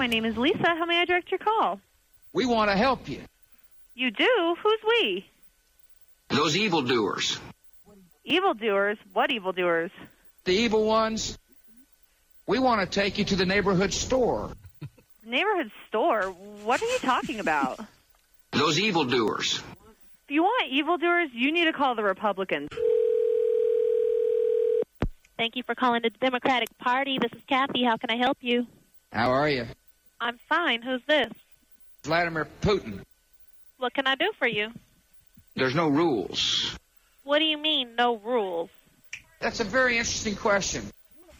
Party. My name is Lisa. How may I direct your call? We want to help you. You do? Who's we? Those evildoers. Evildoers? What evildoers? The evil ones. We want to take you to the neighborhood store. Neighborhood store? What are you talking about? Those evildoers. If you want evildoers, you need to call the Republicans. Thank you for calling the Democratic Party. This is Kathy. How can I help you? How are you? I'm fine. Who's this? Vladimir Putin. What can I do for you? There's no rules. What do you mean, no rules? That's a very interesting question.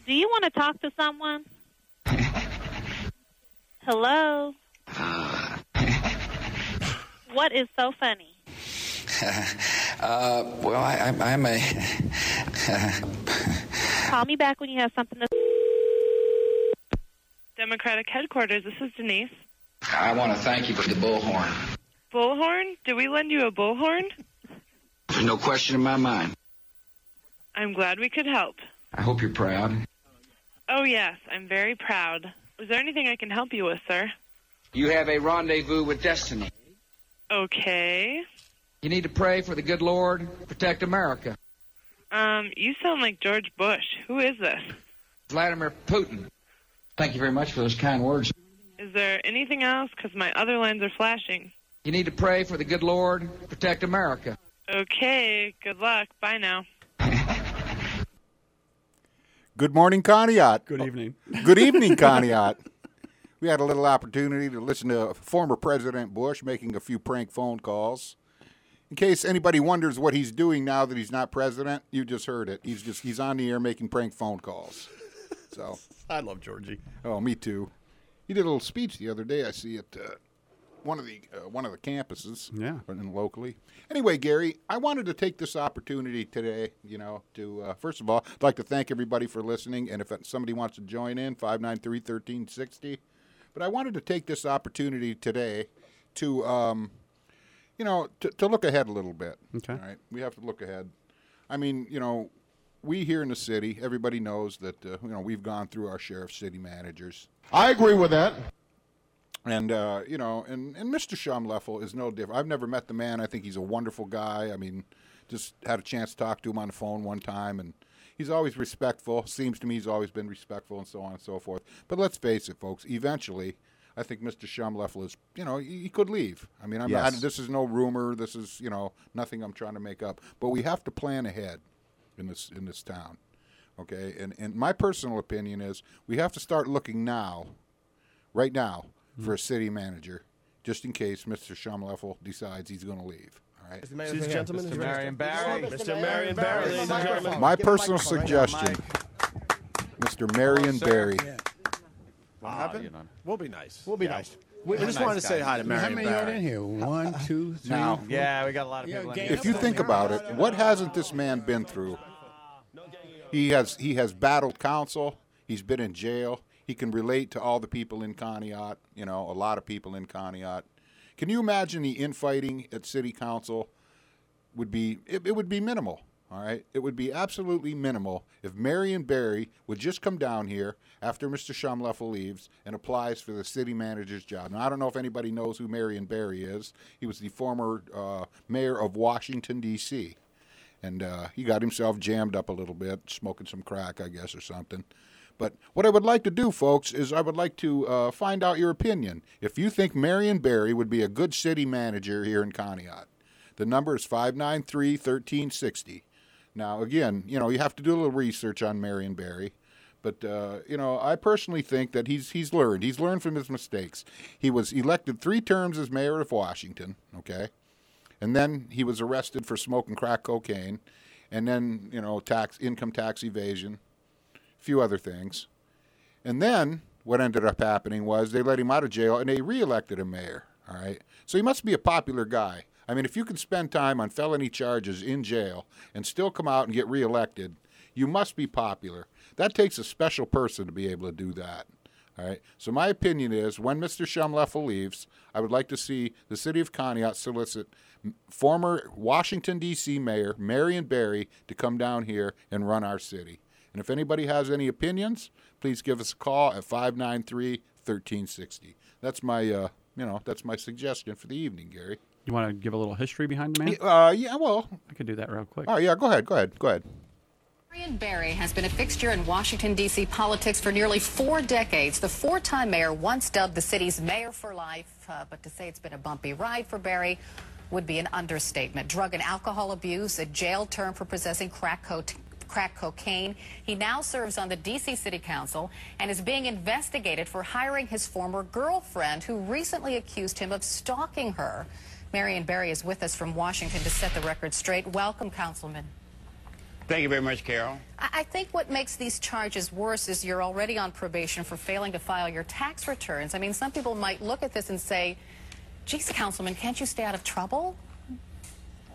Do you want to talk to someone? Hello? what is so funny? Uh, well, I, I'm, I'm a. Call me back when you have something to Democratic headquarters. This is Denise. I want to thank you for the bullhorn. Bullhorn? Did we lend you a bullhorn? There's no question in my mind. I'm glad we could help. I hope you're proud. Oh, yes, I'm very proud. Is there anything I can help you with, sir? You have a rendezvous with destiny. Okay. You need to pray for the good Lord, protect America. Um, you sound like George Bush. Who is this? Vladimir Putin. Thank you very much for those kind words. Is there anything else? Because my other lines are flashing. You need to pray for the good Lord, protect America. Okay, good luck. Bye now. Good morning, Conneaut. Good evening. Good evening, Conneaut. We had a little opportunity to listen to former President Bush making a few prank phone calls. In case anybody wonders what he's doing now that he's not president, you just heard it. He's just he's on the air making prank phone calls. So, I love Georgie. oh, me too. He did a little speech the other day. I see at uh, one of the uh, one of the campuses. Yeah. and locally. Anyway, Gary, I wanted to take this opportunity today, you know, to uh, first of all, I'd like to thank everybody for listening. And if somebody wants to join in, 593 1360. But I wanted to take this opportunity today to, um, you know, to, to look ahead a little bit. Okay. All right. We have to look ahead. I mean, you know, we here in the city, everybody knows that, uh, you know, we've gone through our share of city managers. I agree with that. And uh, you know, and, and Mr. Schumleffel is no different. I've never met the man. I think he's a wonderful guy. I mean, just had a chance to talk to him on the phone one time, and he's always respectful. Seems to me he's always been respectful, and so on and so forth. But let's face it, folks. Eventually, I think Mr. Schumleffel is, you know, he, he could leave. I mean, I'm Yes. not, this is no rumor. This is, you know, nothing I'm trying to make up. But we have to plan ahead in this in this town. Okay, and and my personal opinion is we have to start looking now, right now, hmm. for a city manager, just in case Mr. Schumleffel decides he's going to leave. All right. Ladies and gentlemen, Mr. is ready? Marion Barry. Mr. Marion Barry, ladies and gentlemen. My personal suggestion, Mr. Marion Barry. What ah, happened? We'll be nice. We'll be nice. We just wanted to say hi to Marion. How Marion many are in here? One, two, three. Now, Yeah, we got a lot of Yeah, people. in here. if you think about it, what hasn't this man been through? He has he has battled council. He's been in jail. He can relate to all the people in Conneaut. You know, a lot of people in Conneaut. Can you imagine the infighting at city council? Would be it, it would be minimal. All right, it would be absolutely minimal if Marion Barry would just come down here after Mr. Schumleffel leaves and applies for the city manager's job. Now I don't know if anybody knows who Marion Barry is. He was the former uh, mayor of Washington D.C and uh, he got himself jammed up a little bit, smoking some crack, I guess, or something. But what I would like to do, folks, is I would like to uh, find out your opinion. If you think Marion Barry would be a good city manager here in Conneaut, the number is 593 1360. Now, again, you know, you have to do a little research on Marion Barry. But uh, you know, I personally think that he's he's learned. He's learned from his mistakes. He was elected three terms as mayor of Washington. Okay, and then he was arrested for smoking crack cocaine, and then you know tax income tax evasion, a few other things, and then what ended up happening was they let him out of jail and they reelected him mayor. All right, so he must be a popular guy. I mean, if you can spend time on felony charges in jail and still come out and get reelected, you must be popular. That takes a special person to be able to do that. All right. So my opinion is, when Mr. Schumleffel leaves, I would like to see the city of Conneaut solicit former Washington D.C. Mayor Marion Barry to come down here and run our city. And if anybody has any opinions, please give us a call at 593 thirteen sixty. That's my uh, you know that's my suggestion for the evening, Gary. You want to give a little history behind the man? Uh, yeah, well, I could do that real quick. oh yeah, go ahead, go ahead, go ahead. Marion Barry has been a fixture in Washington, D.C. politics for nearly four decades. The four time mayor once dubbed the city's mayor for life, uh, but to say it's been a bumpy ride for Barry would be an understatement. Drug and alcohol abuse, a jail term for possessing crack, co- crack cocaine. He now serves on the D.C. City Council and is being investigated for hiring his former girlfriend, who recently accused him of stalking her. Marion Barry is with us from Washington to set the record straight. Welcome, Councilman. Thank you very much, Carol. I I think what makes these charges worse is you're already on probation for failing to file your tax returns. I mean, some people might look at this and say, geez, Councilman, can't you stay out of trouble?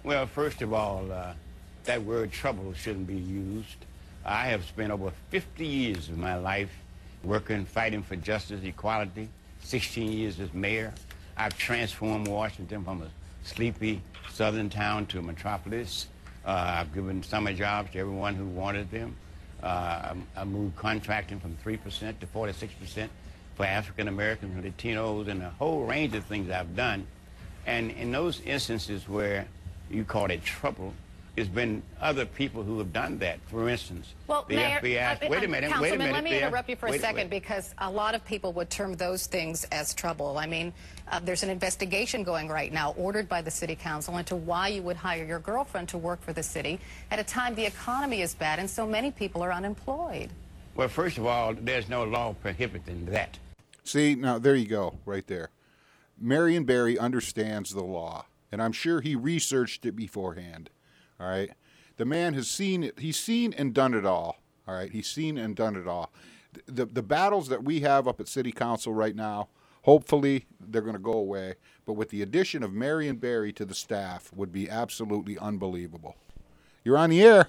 Well, first of all, uh, that word trouble shouldn't be used. I have spent over 50 years of my life working, fighting for justice, equality, 16 years as mayor. I've transformed Washington from a sleepy southern town to a metropolis. Uh, I've given summer jobs to everyone who wanted them. Uh, I I moved contracting from 3% to 46% for African Americans and Latinos and a whole range of things I've done. And in those instances where you call it trouble, there's been other people who have done that. For instance, Well, the Mayor, FBI. uh, wait a minute. Councilman, wait a minute. let me interrupt you for a wait- second wait. because a lot of people would term those things as trouble. I mean, uh, there's an investigation going right now, ordered by the City Council, into why you would hire your girlfriend to work for the city at a time the economy is bad and so many people are unemployed. Well, first of all, there's no law prohibiting that. See, now there you go, right there. Marion Barry understands the law, and I'm sure he researched it beforehand. All right, the man has seen it. He's seen and done it all. All right, he's seen and done it all. The the battles that we have up at City Council right now, hopefully they're going to go away. But with the addition of Marion Barry to the staff, would be absolutely unbelievable. You're on the air.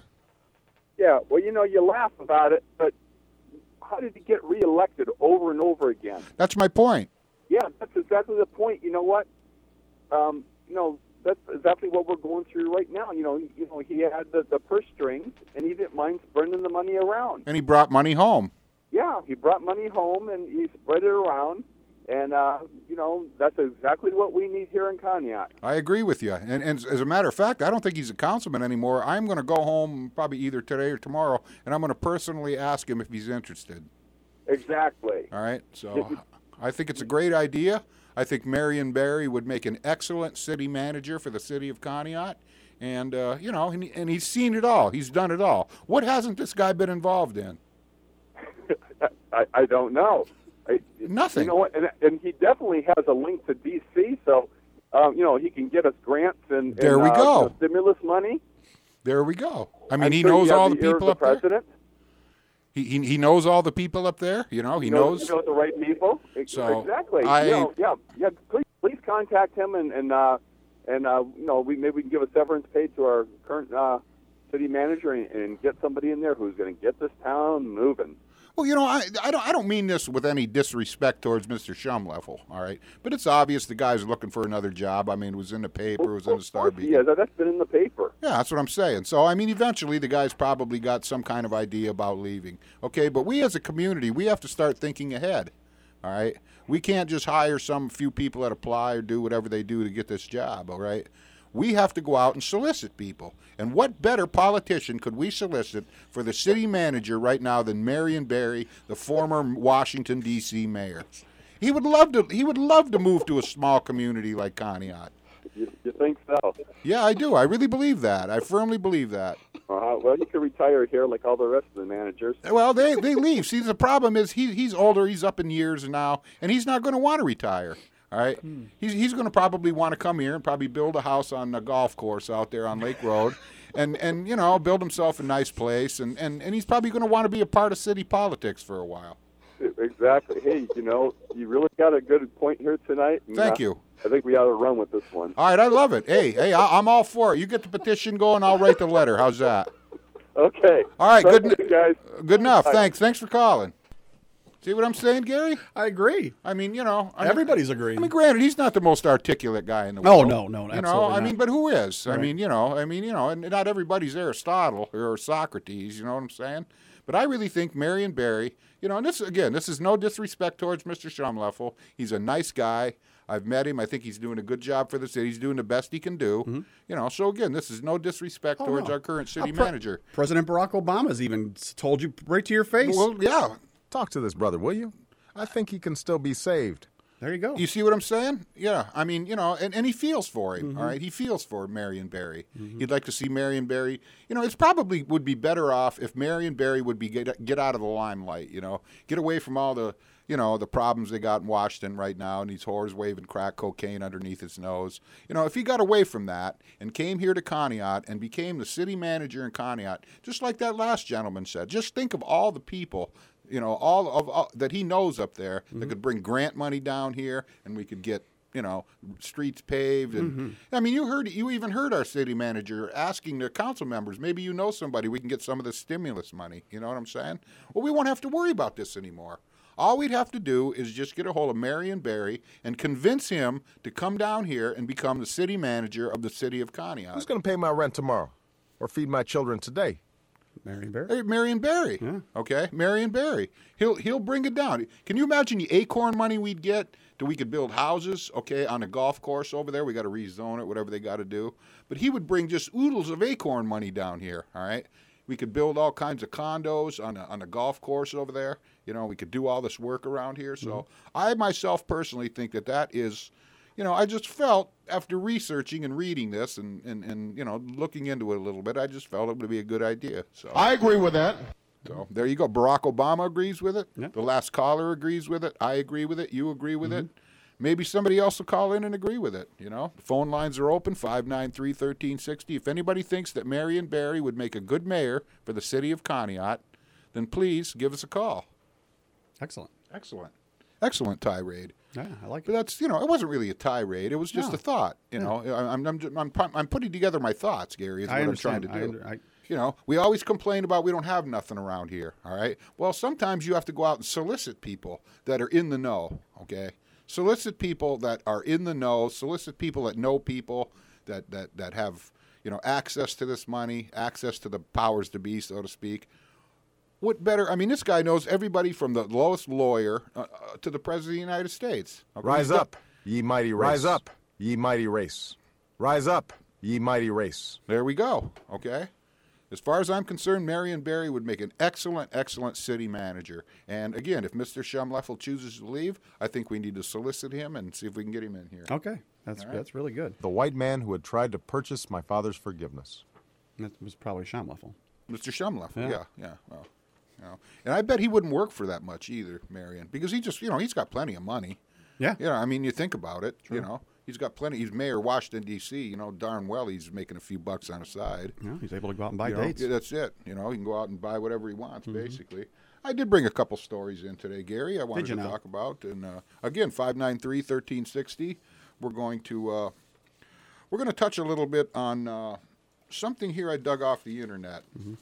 Yeah, well, you know, you laugh about it, but how did he get reelected over and over again? That's my point. Yeah, that's exactly the point. You know what? Um, you know, that's exactly what we're going through right now. You know, you know, he had the, the purse strings, and he didn't mind spreading the money around. And he brought money home. Yeah, he brought money home, and he spread it around. And uh, you know, that's exactly what we need here in Conneaut. I agree with you. And, and as a matter of fact, I don't think he's a councilman anymore. I'm going to go home probably either today or tomorrow, and I'm going to personally ask him if he's interested. Exactly. All right. So I think it's a great idea. I think Marion Barry would make an excellent city manager for the city of Conneaut. And, uh, you know, and, and he's seen it all. He's done it all. What hasn't this guy been involved in? I, I don't know. I, Nothing. You know what? And, and he definitely has a link to D.C., so um, you know he can get us grants and, There and, we uh, go. stimulus money. There we go. I mean, I'm he knows all the of people the president. there. He, he, he knows all the people up there. You know, he He knows. knows, knows the right people. So, exactly. I- you know, yeah, yeah. Please, please contact him and and uh, and uh, you know we maybe we can give a severance pay to our current uh, city manager and, and get somebody in there who's going to get this town moving. Well, you know, I, I don't I don't mean this with any disrespect towards Mr. Shumleffel, all right? But it's obvious the guy's looking for another job. I mean, it was in the paper, it was in the Star Beacon. he is. That's been in the paper. Yeah, that's what I'm saying. So, I mean, eventually the guy's probably got some kind of idea about leaving. Okay, but we as a community, we have to start thinking ahead. All right? We can't just hire some few people that apply or do whatever they do to get this job, all right? We have to go out and solicit people. And what better politician could we solicit for the city manager right now than Marion Barry, the former Washington D.C. mayor? He would love to he would love to move to a small community like Conneaut. You, you think so? Yeah, I do. I really believe that. I firmly believe that. Uh, well, you could retire here like all the rest of the managers. Well, they they leave. See, the problem is he he's older. He's up in years now, and he's not going to want to retire. All right, he's he's going to probably want to come here and probably build a house on a golf course out there on Lake Road, and and you know build himself a nice place, and and and he's probably going to want to be a part of city politics for a while. Exactly. Hey, you know, you really got a good point here tonight. Thank uh, you. I think we ought to run with this one. All right, I love it. Hey, hey, I, I'm all for it. You get the petition going, I'll write the letter. How's that? Okay. All right, Thank good you, guys. Good enough. Bye. Thanks. Thanks for calling. See what I'm saying, Gary? I agree. I mean, you know, I mean, Everybody's agreeing. I mean, granted, he's not the most articulate guy in the world. Oh, world. no, no, no. You know, absolutely I mean, but who is? I mean, you know, I mean, you know, and not everybody's Aristotle or Socrates. You know what I'm saying? But I really think Marion Barry, you know, and this again, this is no disrespect towards Mr. Schumleffel. He's a nice guy. I've met him. I think he's doing a good job for the city. He's doing the best he can do. Mm-hmm. You know, so again, this is no disrespect Oh, towards no. our current city Uh, pre- manager. President Barack Obama's even told you right to your face. Well, yeah. Talk to this brother, will you? I think he can still be saved. There you go. You see what I'm saying? Yeah. I mean, you know, and, and he feels for him. Mm-hmm. all right. He feels for Marion Barry. He'd like to see Marion Barry. You know, it's probably would be better off if Marion Barry would be get, get out of the limelight. You know, get away from all the you know the problems they got in Washington right now, and these whores waving crack cocaine underneath his nose. You know, if he got away from that and came here to Conneaut and became the city manager in Conneaut, just like that last gentleman said, just think of all the people you know, all of all, that he knows up there that mm-hmm. could bring grant money down here, and we could get you know streets paved. And mm-hmm. I mean, you heard you even heard our city manager asking the council members, maybe you know somebody we can get some of the stimulus money. You know what I'm saying? Well, we won't have to worry about this anymore. All we'd have to do is just get a hold of Marion Barry and convince him to come down here and become the city manager of the city of Conneaut. Who's going to pay my rent tomorrow or feed my children today? Marion Barry. Hey, Marion Barry. Okay, Marion Barry. He'll he'll bring it down. Can you imagine the acorn money we'd get? That we could build houses, okay, on a golf course over there. We got to rezone it, whatever they got to do. But he would bring just oodles of acorn money down here. All right, we could build all kinds of condos on a, on a golf course over there. You know, we could do all this work around here. So mm-hmm. I myself personally think that that is you know, I just felt after researching and reading this and, and, and you know looking into it a little bit, I just felt it would be a good idea. So I agree with that. so there you go. Barack Obama agrees with it. Yeah. The last caller agrees with it. I agree with it. You agree with it. Mm-hmm. Maybe somebody else will call in and agree with it. You know, the phone lines are open 593 1360. If anybody thinks that Marion Barry would make a good mayor for the city of Conneaut, then please give us a call. Excellent. Excellent. Excellent tirade. Yeah, I like But it. that's you know it wasn't really a tirade. It was just No. a thought. You know, I- I'm, I'm I'm I'm putting together my thoughts, Gary. Is I what I'm trying to do. I I- you know, we always complain about we don't have nothing around here. All right. Well, sometimes you have to go out and solicit people that are in the know. Okay. Solicit people that are in the know. Solicit people that know people that that that have you know access to this money, access to the powers to be, so to speak. What better? I mean, this guy knows everybody from the lowest lawyer uh, uh, to the president of the United States. Okay? Rise up, ye mighty race. Rise up, ye mighty race. Rise up, ye mighty race. There we go. Okay. As far as I'm concerned, Marion Barry would make an excellent, excellent city manager. And again, if Mr. Shumleffel chooses to leave, I think we need to solicit him and see if we can get him in here. Okay, that's All right. that's really good. The white man who had tried to purchase my father's forgiveness. That was probably Schomleffel. Mr. Shumleffel, yeah, Yeah. yeah. Well, you know. And I bet he wouldn't work for that much either, Marion, because he just, you know, he's got plenty of money. Yeah. You know, I mean, you think about it, you know, he's got plenty. He's mayor of Washington, D.C., you know, darn well he's making a few bucks on the side. Yeah, he's able to go out and buy You know, dates. Mm-hmm. yeah, that's it. You know, he can go out and buy whatever he wants, basically. I did bring a couple stories in today, Gary. I wanted to now? talk about, and uh, again, five nine three thirteen sixty. We're going to uh, we're going to touch a little bit on uh, something here I dug off the internet. Mm-hmm.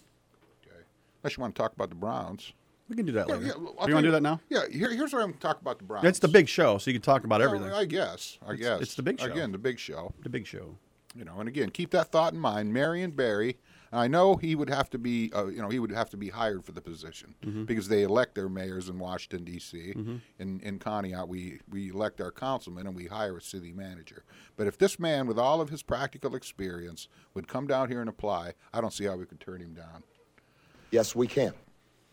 Unless you want to talk about the Browns. We can do that Yeah, later. yeah, you want to do that now? Yeah, here, here's what I'm going to talk about the Browns. It's the big show, so you can talk about Well, everything. I guess. I It's- guess it's the big show. Again, the big show. the big show. You know, and again, keep that thought in mind. Marion Barry, I know he would have to be, uh, you know, he would have to be hired for the position because they elect their mayors in Washington D.C. In in Conneaut, we we elect our councilman and we hire a city manager. But if this man, with all of his practical experience, would come down here and apply, I don't see how we could turn him down. Yes, we can.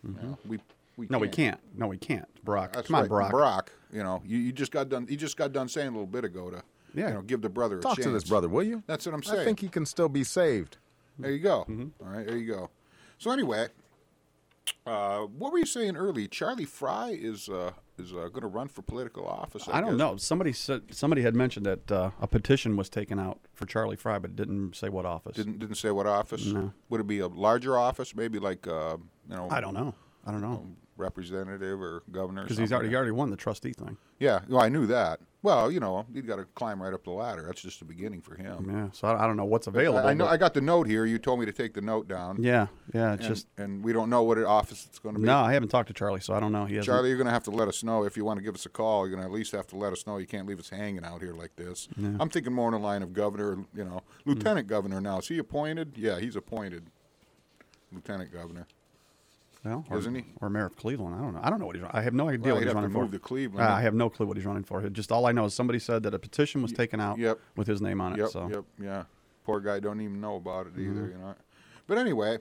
You know, we we No, we can't. No, we can't. Brock, That's come on, right. Brock. You know, you, you just got done. You just got done saying a little bit ago to, Yeah. you know, give the brother a Talk chance. to this brother, will you? That's what I'm saying. I think he can still be saved. There you go. Mm-hmm. All right, there you go. So anyway, uh, what were you saying early? Charlie Fry is uh, is uh, going to run for political office. I, I don't guess. know. Somebody said somebody had mentioned that uh, a petition was taken out for Charlie Fry, but it didn't say what office. Didn't didn't say what office. No. Would it be a larger office? Maybe like uh, you know. I don't know. I don't know Representative or governor. because he's already he already won the trustee thing. Yeah, well, I knew that. Well, you know, he's got to climb right up the ladder. That's just the beginning for him. Yeah, so I, I don't know what's available. I, I know. but- I got the note here. You told me to take the note down. yeah, yeah. It's and, just and we don't know what office it's going to be. no. I haven't talked to Charlie, so I don't know. He. Charlie, you're going to have to let us know if you want to give us a call. You're going to at least have to let us know. You can't leave us hanging out here like this. I'm thinking more in the line of governor, you know, lieutenant hmm. governor now. Is he appointed? Yeah, he's appointed lieutenant governor. Well, or, isn't he? Or mayor of Cleveland. I don't know. I don't know what he's. I have no idea Well, what he's have to running for. to Cleveland. Uh, I have no clue what he's running for. Just all I know is somebody said that a petition was taken out Yep. with his name on it. Yep, so yep, yeah. Poor guy don't even know about it either, Mhm. you know. But anyway,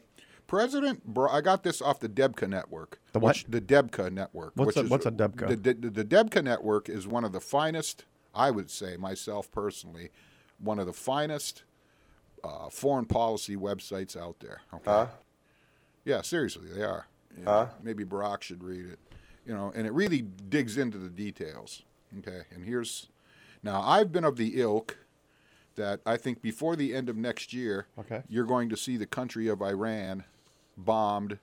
President, Bra- I got this off the Debka network. The what? which- the Debka network. What's which a- is- what's a Debka? The, the, the Debka network is one of the finest, I would say myself personally, one of the finest uh, foreign policy websites out there. Okay. Huh? Yeah, seriously, they are. Huh? Maybe Barack should read it. You know, and it really digs into the details. Okay, and here's now I've been of the ilk that I think before the end of next year, Okay. you're going to see the country of Iran bombed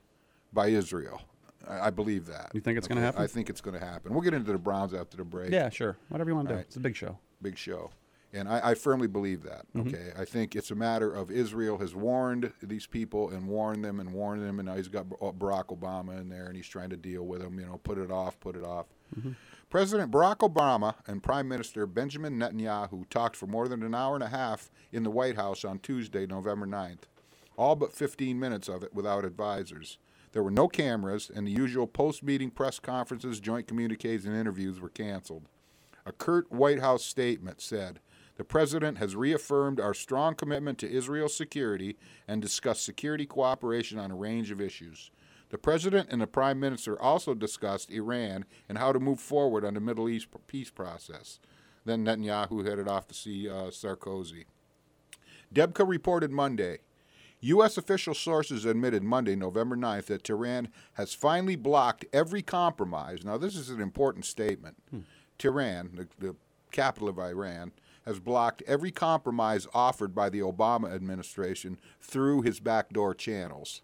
by Israel. I, I believe that. You think it's gonna happen? I think it's going to happen. We'll get into the Browns after the break. Yeah, sure. Whatever you want to do. Right. It's a big show. Big show. And I, I firmly believe that. Mhm. Okay. I think it's a matter of Israel has warned these people and warned them and warned them, and now he's got Barack Obama in there and he's trying to deal with them. You know, put it off, put it off. President Barack Obama and Prime Minister Benjamin Netanyahu talked for more than an hour and a half in the White House on Tuesday, November 9th. All but 15 minutes of it without advisors. There were no cameras, and the usual post meeting press conferences, joint communiques, and interviews were canceled. A curt White House statement said The President has reaffirmed our strong commitment to Israel's security and discussed security cooperation on a range of issues. The President and the Prime Minister also discussed Iran and how to move forward on the Middle East peace process. Then Netanyahu headed off to see uh, Sarkozy. Debka reported Monday. U.S. official sources admitted Monday, November 9th, that Tehran has finally blocked every compromise. Now, this is an important statement. Tehran, the, the capital of Iran, has blocked every compromise offered by the Obama administration through his backdoor channels.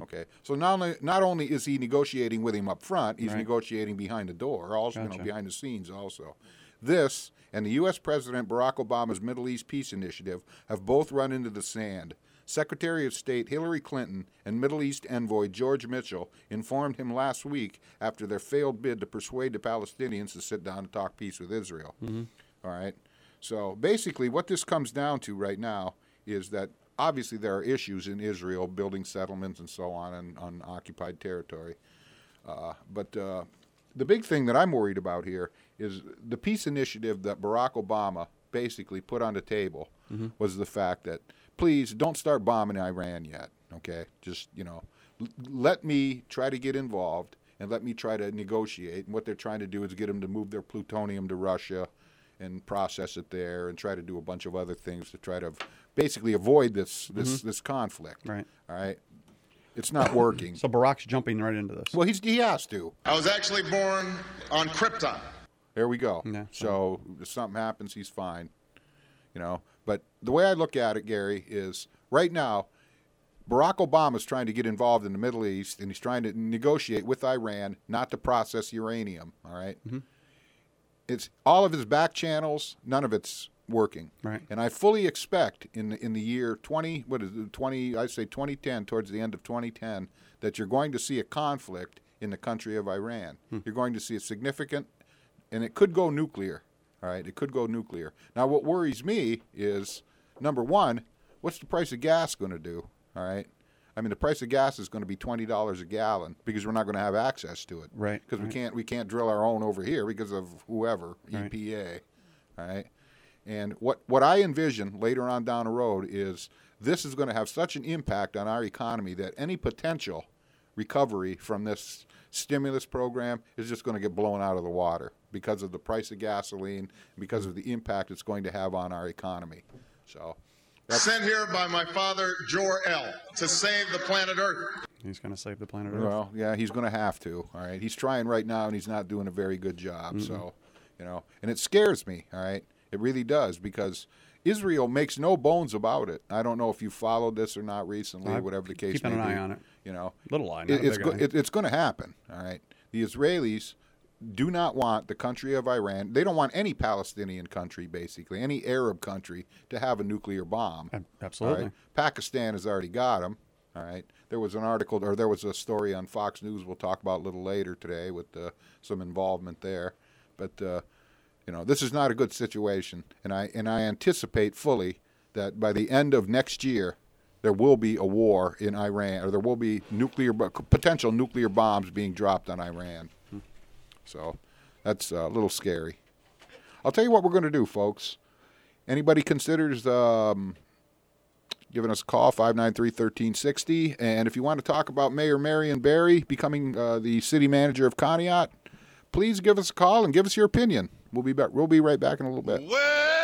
Okay, so not only not only is he negotiating with him up front, he's Right. negotiating behind the door, also you know, behind the scenes also. This and the U.S. President Barack Obama's Middle East Peace Initiative have both run into the sand. Secretary of State Hillary Clinton and Middle East envoy George Mitchell informed him last week after their failed bid to persuade the Palestinians to sit down and talk peace with Israel. Mhm. All right. So basically, what this comes down to right now is that obviously there are issues in Israel building settlements and so on on, on occupied territory. Uh, but uh, the big thing that I'm worried about here is the peace initiative that Barack Obama basically put on the table Mhm. was the fact that please don't start bombing Iran yet. Okay, just you know, l- let me try to get involved and let me try to negotiate. And what they're trying to do is get them to move their plutonium to Russia and process it there, and try to do a bunch of other things to try to basically avoid this this Mhm. this conflict. Right. All right. It's not working. So Barack's jumping right into this. Well, he's, he has to. I was actually born on Krypton. There we go. Yeah, so if something happens, he's fine. You know, but the way I look at it, Gary, is right now, Barack Obama is trying to get involved in the Middle East, and he's trying to negotiate with Iran not to process uranium. All right? Mhm. It's all of his back channels. None of it's working. Right. And I fully expect in the, in the year 20, what is it, 20, I say 2010, towards the end of 2010, that you're going to see a conflict in the country of Iran. Hmm. You're going to see a significant, and it could go nuclear. All right, it could go nuclear. Now, what worries me is number one, what's the price of gas going to do? All right. I mean, the price of gas is going to be twenty dollars a gallon because we're not going to have access to it. Right, Because we can't we can't drill our own over here because of whoever Right. EPA. Right. And what what I envision later on down the road is this is going to have such an impact on our economy that any potential recovery from this stimulus program is just going to get blown out of the water because of the price of gasoline, because of the impact it's going to have on our economy. So Sent here by my father, Jor-El, to save the planet Earth. He's going to save the planet Earth. Well, yeah, he's going to have to. All right, he's trying right now, and he's not doing a very good job. Mm-mm. So, you know, and it scares me. All right, it really does because Israel makes no bones about it. I don't know if you followed this or not recently, I whatever the case keeping may an be. eye on it. You know, Little eye, It- it's go- it- it's going to happen. All right, the Israelis do not want the country of Iran. They don't want any Palestinian country, basically any Arab country, to have a nuclear bomb. Absolutely. right? Pakistan has already got them. All right. There was an article, or there was a story on Fox News. We'll talk about a little later today with uh, some involvement there. But uh, you know, this is not a good situation, and I and I anticipate fully that by the end of next year, there will be a war in Iran, or there will be nuclear potential nuclear bombs being dropped on Iran. So that's a little scary. I'll tell you what we're going to do, folks. Anybody considers um, giving us a call, 593-1360. And if you want to talk about Mayor Marion Barry becoming uh, the city manager of Conneaut, please give us a call and give us your opinion. We'll be back. We'll be right back in a little bit. Well,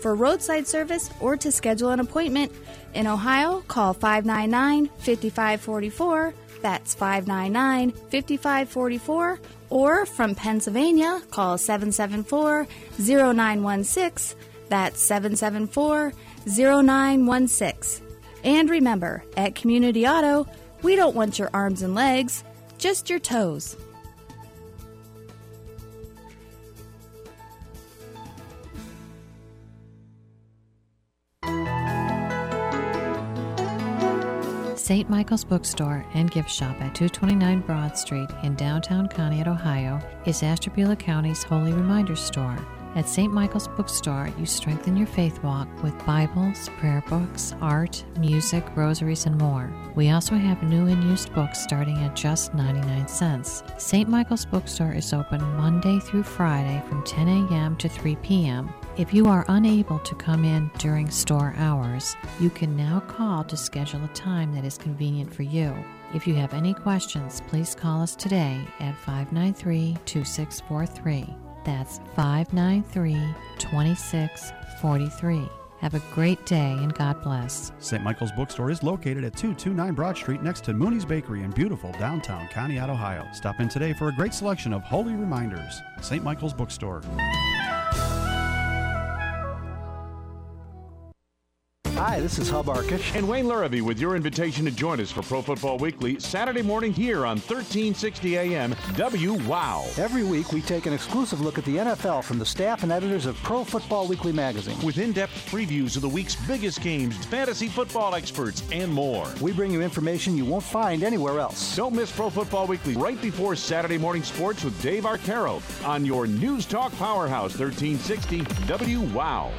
For roadside service or to schedule an appointment in Ohio, call 599 5544. That's 599 5544. Or from Pennsylvania, call 774 0916. That's 774 0916. And remember, at Community Auto, we don't want your arms and legs, just your toes. St. Michael's Bookstore and Gift Shop at 229 Broad Street in downtown Conneaut, Ohio, is Ashtabula County's Holy Reminder Store. At St. Michael's Bookstore, you strengthen your faith walk with Bibles, prayer books, art, music, rosaries, and more. We also have new and used books starting at just 99 cents. St. Michael's Bookstore is open Monday through Friday from 10 a.m. to 3 p.m. If you are unable to come in during store hours, you can now call to schedule a time that is convenient for you. If you have any questions, please call us today at 593 2643. That's 593 2643. Have a great day and God bless. St. Michael's Bookstore is located at 229 Broad Street next to Mooney's Bakery in beautiful downtown Conneaut, Ohio. Stop in today for a great selection of holy reminders. St. Michael's Bookstore. Hi, this is Hub Arkush. And Wayne Larrivee with your invitation to join us for Pro Football Weekly Saturday morning here on 1360 AM W Wow. Every week we take an exclusive look at the NFL from the staff and editors of Pro Football Weekly magazine. With in depth previews of the week's biggest games, fantasy football experts, and more. We bring you information you won't find anywhere else. Don't miss Pro Football Weekly right before Saturday morning sports with Dave Arcaro on your News Talk Powerhouse 1360 W Wow.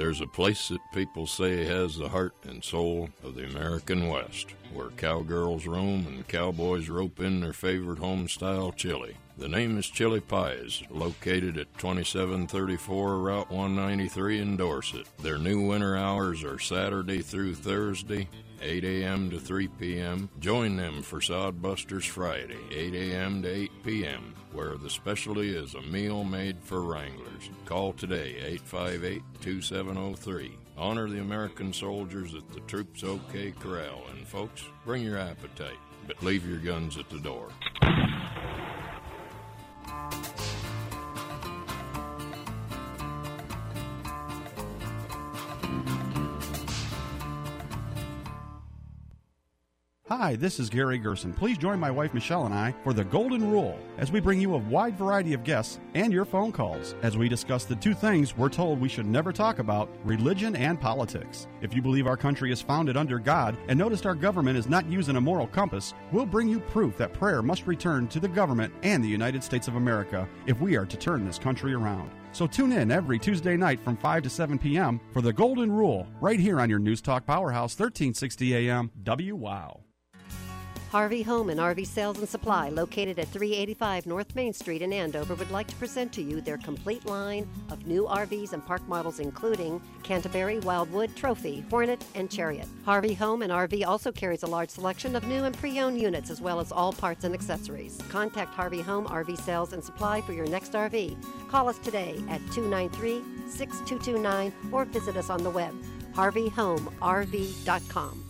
There's a place that people say has the heart and soul of the American West, where cowgirls roam and cowboys rope in their favorite home style chili. The name is Chili Pies, located at 2734 Route 193 in Dorset. Their new winter hours are Saturday through Thursday, 8 a.m. to 3 p.m. Join them for Sodbusters Friday, 8 a.m. to 8 p.m., where the specialty is a meal made for Wranglers. Call today, 858 2703. Honor the American soldiers at the Troops OK Corral. And folks, bring your appetite, but leave your guns at the door. Hi, this is Gary Gerson. Please join my wife Michelle and I for the Golden Rule as we bring you a wide variety of guests and your phone calls as we discuss the two things we're told we should never talk about religion and politics. If you believe our country is founded under God and noticed our government is not using a moral compass, we'll bring you proof that prayer must return to the government and the United States of America if we are to turn this country around. So tune in every Tuesday night from 5 to 7 p.m. for the Golden Rule right here on your News Talk Powerhouse 1360 AM WWOW. Harvey Home and RV Sales and Supply, located at 385 North Main Street in Andover, would like to present to you their complete line of new RVs and park models, including Canterbury, Wildwood, Trophy, Hornet, and Chariot. Harvey Home and RV also carries a large selection of new and pre owned units, as well as all parts and accessories. Contact Harvey Home, RV Sales and Supply for your next RV. Call us today at 293 6229 or visit us on the web, harveyhomerv.com.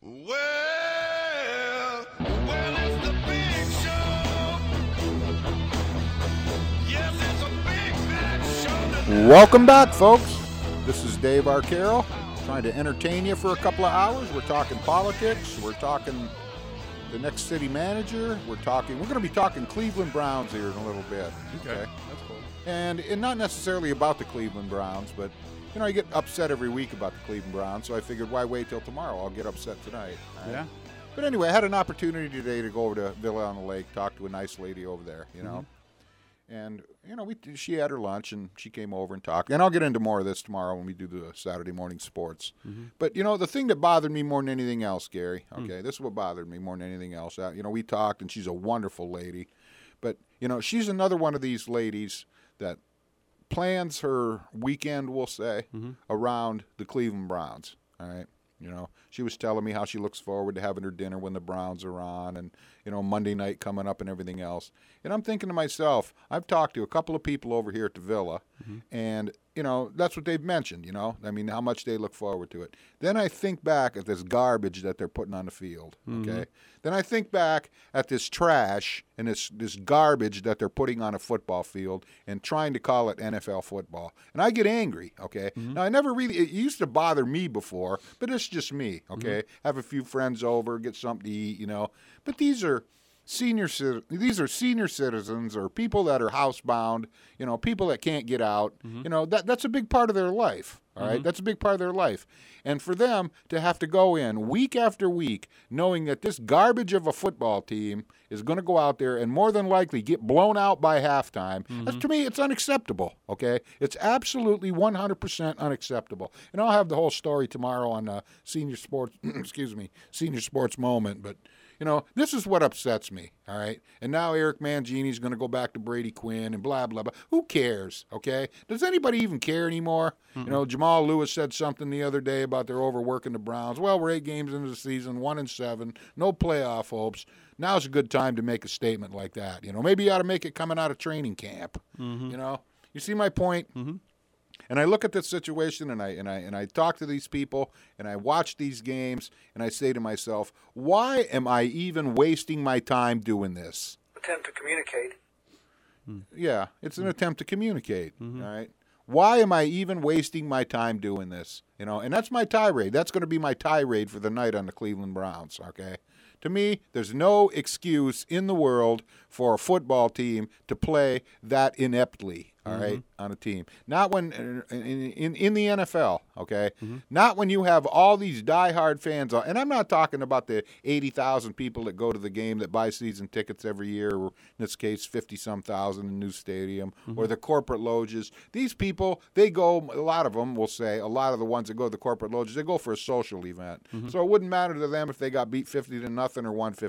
Well, well, it's the big show. Yes, it's a big bad show. Welcome back, folks. This is Dave Arcaro, trying to entertain you for a couple of hours. We're talking politics. We're talking the next city manager. We're talking. We're going to be talking Cleveland Browns here in a little bit. Okay, that's cool. And, and not necessarily about the Cleveland Browns, but you know, I get upset every week about the Cleveland Browns, so I figured why wait till tomorrow? I'll get upset tonight. right? Yeah. But anyway, I had an opportunity today to go over to Villa on the Lake, talk to a nice lady over there, you know. Mm-hmm. And you know, we she had her lunch and she came over and talked. And I'll get into more of this tomorrow when we do the Saturday morning sports. Mm-hmm. But you know, the thing that bothered me more than anything else, Gary. Hmm. Okay, this is what bothered me more than anything else. Uh, you know, we talked, and she's a wonderful lady. But you know, she's another one of these ladies plans her weekend, we'll say, mm-hmm. around the Cleveland Browns. All right. You know, she was telling me how she looks forward to having her dinner when the Browns are on and, you know, Monday night coming up and everything else. And I'm thinking to myself, I've talked to a couple of people over here at the Villa, mm-hmm. and, you know, that's what they've mentioned, you know, I mean, how much they look forward to it. Then I think back at this garbage that they're putting on the field, mm-hmm. okay? Then I think back at this trash and this, this garbage that they're putting on a football field and trying to call it NFL football. And I get angry, okay? Mm-hmm. Now, I never really, it used to bother me before, but it's just me, okay? Mm-hmm. Have a few friends over, get something to eat, you know? But these are senior these are senior citizens or people that are housebound you know people that can't get out. Mm-hmm. You know that that's a big part of their life all right? Mm-hmm. that's a big part of their life. And for them to have to go in week after week knowing that this garbage of a football team is going to go out there and more than likely get blown out by halftime that's mm-hmm. to me it's unacceptable okay? It's absolutely 100% unacceptable. And i'll have the whole story tomorrow on uh, senior sports excuse me senior sports moment but you know, this is what upsets me, all right? And now Eric Mangini's going to go back to Brady Quinn and blah, blah, blah. Who cares, okay? Does anybody even care anymore? You know, Jamal Lewis said something the other day about they're overworking the Browns. Well, we're eight games into the season, one and seven, no playoff hopes. Now's a good time to make a statement like that. You know, maybe you ought to make it coming out of training camp. Mm-hmm. You know, you see my point? Mm-hmm. And I look at this situation and I and I and I talk to these people and I watch these games and I say to myself, why am I even wasting my time doing this? attempt to communicate. Hmm. Yeah, it's an hmm. attempt to communicate. Mm-hmm. all right. Why am I even wasting my time doing this? You know, and that's my tirade. That's going to be my tirade for the night on the Cleveland Browns. Okay. To me, there's no excuse in the world for a football team to play that ineptly. All right, mm-hmm. on a team. Not when in in, in the NFL. Okay. Mm-hmm. Not when you have all these diehard fans. on- And I'm not talking about the eighty thousand people that go to the game that buy season tickets every year. Or in this case, fifty some thousand in new stadium or mm-hmm. the corporate lodges. These people, they go. A lot of them will say. A lot of the ones that go to the corporate lodges, they go for a social event. So it wouldn't matter to them if they got beat fifty to nothing or one fifty